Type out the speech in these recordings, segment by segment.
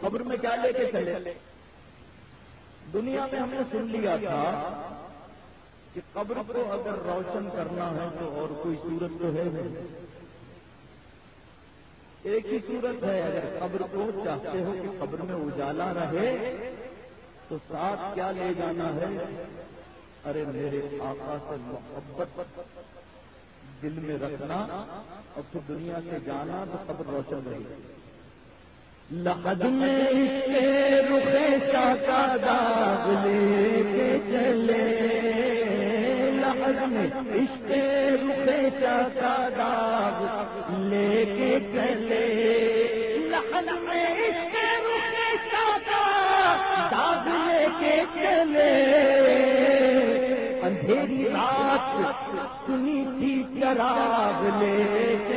قبر میں کیا لے کے چلے؟ دنیا میں ہم نے سن لیا تھا کہ قبر کو اگر روشن کرنا ہے تو اور کوئی صورت تو ہے نہیں۔ ایک ہی صورت ہے، اگر قبر کو چاہتے ہو کہ قبر میں اجالا رہے تو ساتھ کیا لے جانا ہے؟ ارے میرے آقا سے محبت دل میں رکھنا اور پھر دنیا سے جانا تو قبر روشن رہے۔ لحد میں رخ کا داغ لے کے چلے۔ لحد میں عشق رخ کا داغ لے کے چلے۔ لحد میں عشق رخ کا داغ لے کے چلے۔ اندھیری رات سنی تھی چراغ لے کے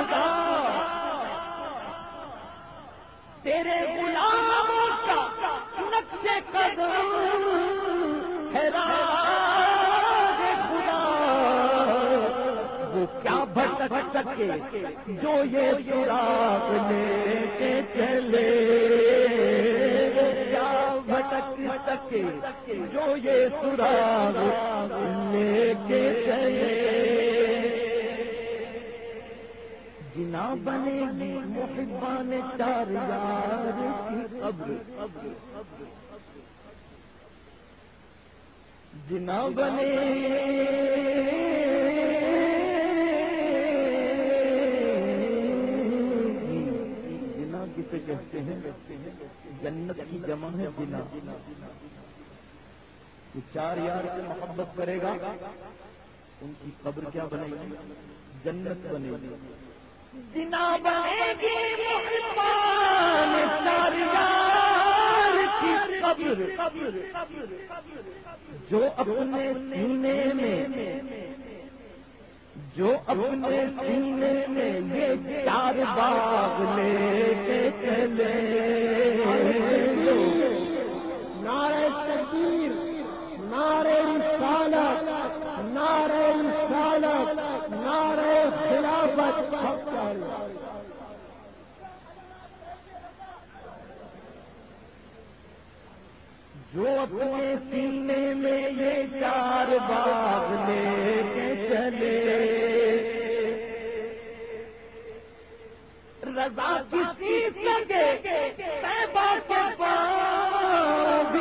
خدا۔ تیرے غلاموں کا نقش قدم ہے خدا، وہ کیا بھٹک سکے جو یہ سراغ لے کے چلے کیا بھٹک سکے جو یہ سراغ لے کے چلے؟ بنے گی محبان چار یار کی قبر۔ جنا بنے جنا کسے کہتے ہیں؟ جنت کی جمع ہے جنا۔ چار یار سے محبت کرے گا، ان کی قبر کیا بنے گی؟ جنت بنے گی۔ جنا جو اپنے سینے میں، جو اپنے سینے میں یہ چار باغ لے کے چلے۔ نعرہ تکبیر، نعرہ رسالت نعرہ رسالت، نعرہ خلافت حق جاری۔ جو اپنے سینے میں یہ چار باغ لے کے چلے۔ رضا کسی لگے طیبہ کے پاؤں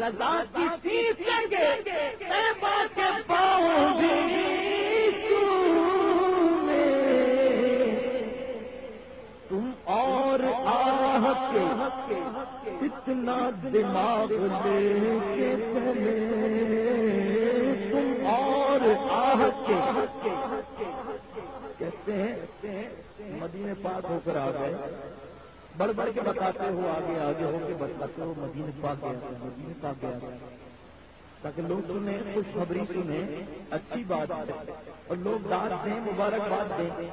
رضا کسی لگے طیبہ کے پاؤں بھی کے کتنا دماغ لے کے چلے۔ تم اور آہ کے کہتے ہیں مدینے پاک ہو کر آ گئے۔ بڑھ بڑھ کے بتاتے ہو، آگے آگے ہو کے بتاتے ہو مدینے پاک گیا مدینے پاک گیا۔ تاکہ لوگ سنیں، خوشخبری سنیں، اچھی بات ہے۔ اور لوگ داد دیں، مبارکباد دیں۔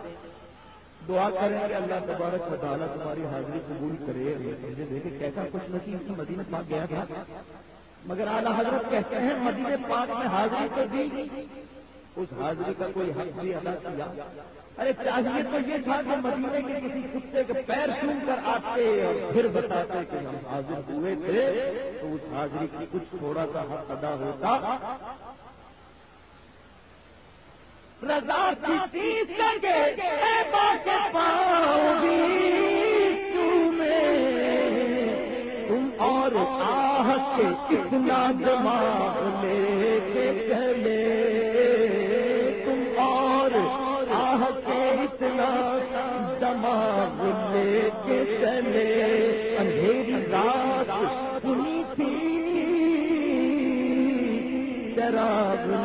دعا کریں کہ اللہ تبارک و تعالیٰ تمہاری حاضری قبول کرے۔ مجھے دیکھے کیسا خوش نصیب کی مدینہ پاک گیا تھا۔ مگر اعلیٰ حضرت کہتے ہیں، مدینہ پاک میں حاضری تو دی، اس حاضری کا کوئی حق بھی ادا کیا۔ ارے، چاہیے تو یہ تھا کہ مدینے کے کسی کتے کے پیر چوم کر آتے اور پھر بتاتے کہ ہم حاضر ہوئے تھے۔ تو اس حاضری کی کچھ تھوڑا سا حق ادا ہوتا۔ رضا کی تیس لگے اے بات پاؤں گی تم اور آہ کے اتنا لے کے پہلے، تم اور آہ کے اتنا جمانے کے پہلے، اندھیری رات سنی تھی، شراب